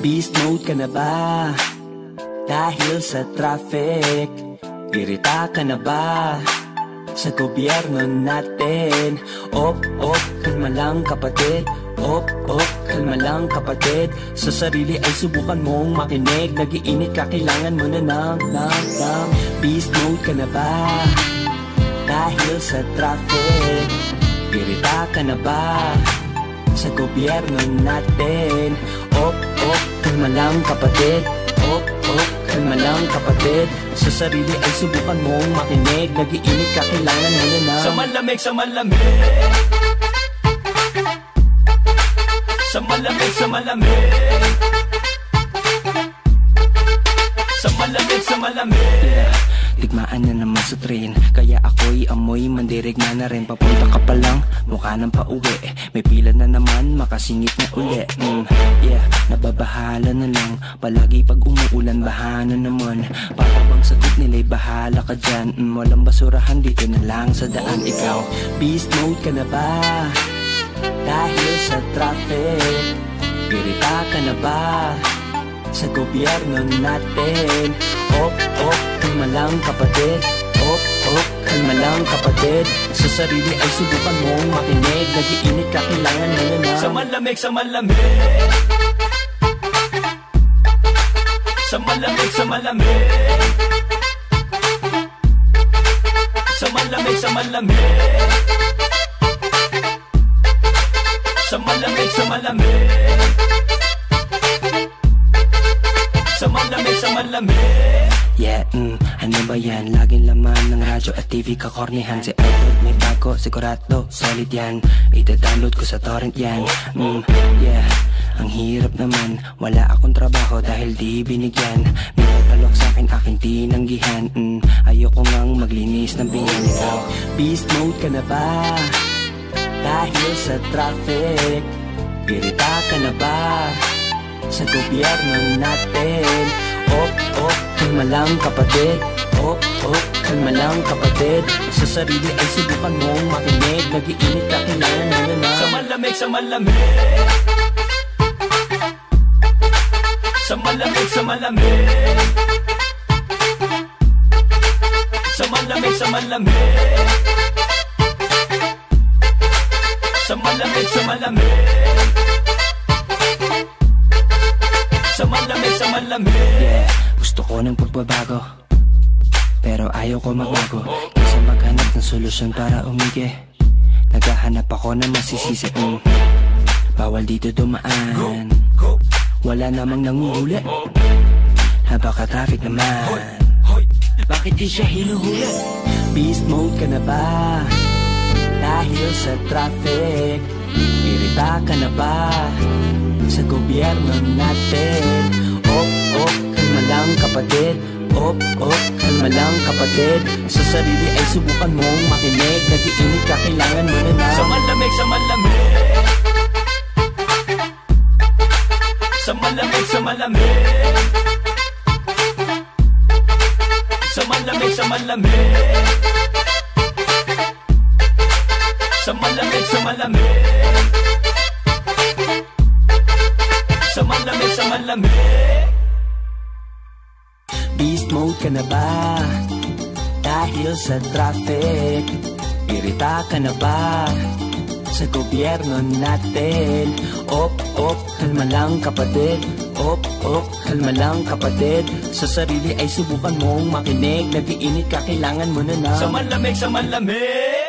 Beast mode ka na ba? Dahil sa traffic Irita ka na ba? Sa gobyerno natin Op, op, kalma lang kapatid Op, op, kalma lang kapatid Sa sarili ay subukan mong makinig Nagiinit ka, kailangan mo na ng, ng, ng Beast mode ka na ba? Dahil sa traffic Irita ka na ba? Sa gobyerno natin. Op, op, kalma lang kapatid. Op, op, kalma lang kapatid. Sa sarili ay subukan mong makinig. Nagiinit ka, kailangan mo na ng Sa malamig, sa malamig. Sa malamig, sa malamig. Sa malamig, sa malamig Digmaan na naman sa train. Kaya ako'y amoy mandirigma na rin. Papunta ka pa lang, mukha nang pauwi. May pila na naman, makasingit na uli. Mm, Yeah, nababahala na lang. Palagi pag umuulan, baha na naman. Para bang sagot nila'y bahala ka dyan. Mm, Walang basurahan dito na lang sa daan. Ikaw, beast mode ka na ba? Dahil sa traffic Irita ka na ba? Sa gobyerno natin op, kalma lang kapatid. Op, op, kalma lang kapatid. Sa sarili ay subukan mong makinig. Nagiinit ka, kailangan na na Sa malamig, sa malamig. Sa malamig, sa malamig. Sa malamig, sa malamig. Sa malamig, sa malamig. Sa malamig, sa malamig Yeah, mm, ano ba yan? Laging laman ng radyo at TV kakornihan. Si Idol may bago, sigurado, solid yan. Ita-download ko sa torrent yan. Mm, Yeah, ang hirap naman. Wala akong trabaho dahil di binigyan. Minapalok sa akin aking tinanggihan. Mm, Ayoko ngang maglinis ng pinggan Ikaw, beast mode ka na ba? Dahil sa traffic Irita ka na ba? Sa gobyerno natin Op, op, kalma lang kapatid. Op, op, kalma lang kapatid. Sa sarili ay subukan mong makinig. Nagiinit ka, kailangan na na. Sa malamig, sa malamig. Sa malamig, sa malamig. Sa malamig, sa malamig. Sa malamig, sa malamig malamig, Yeah, gusto ko ng pagbabago Pero ayaw ko magbago Kaysa maghanap ng solusyon para umigi Naghahanap ako ng masisisi mm. Bawal dito dumaan Wala namang nanguhuli Napaka-traffic naman Bakit di siya hinuhuli? Beast mode ka na ba? Dahil sa traffic Irita ka na ba? Sa gobyerno natin Op, op, kalma lang kapatid. Op, op, kalma lang kapatid. Sa sarili ay subukan mong makinig. Nagiinit ka, kailangan mo na Sa malamig, sa malamig. Sa malamig, sa malamig. Sa malamig, sa malamig. Sa malamig, sa malamig. Sa malamig, sa malamig mode ka na ba? Dahil sa traffic Irita ka na ba? Sa gobyerno natin Op, op, kalma lang kapatid Op, op, kalma lang kapatid Sa sarili ay subukan mong makinig Nagiinit ka, kailangan mo na na Sa malamig, sa malamig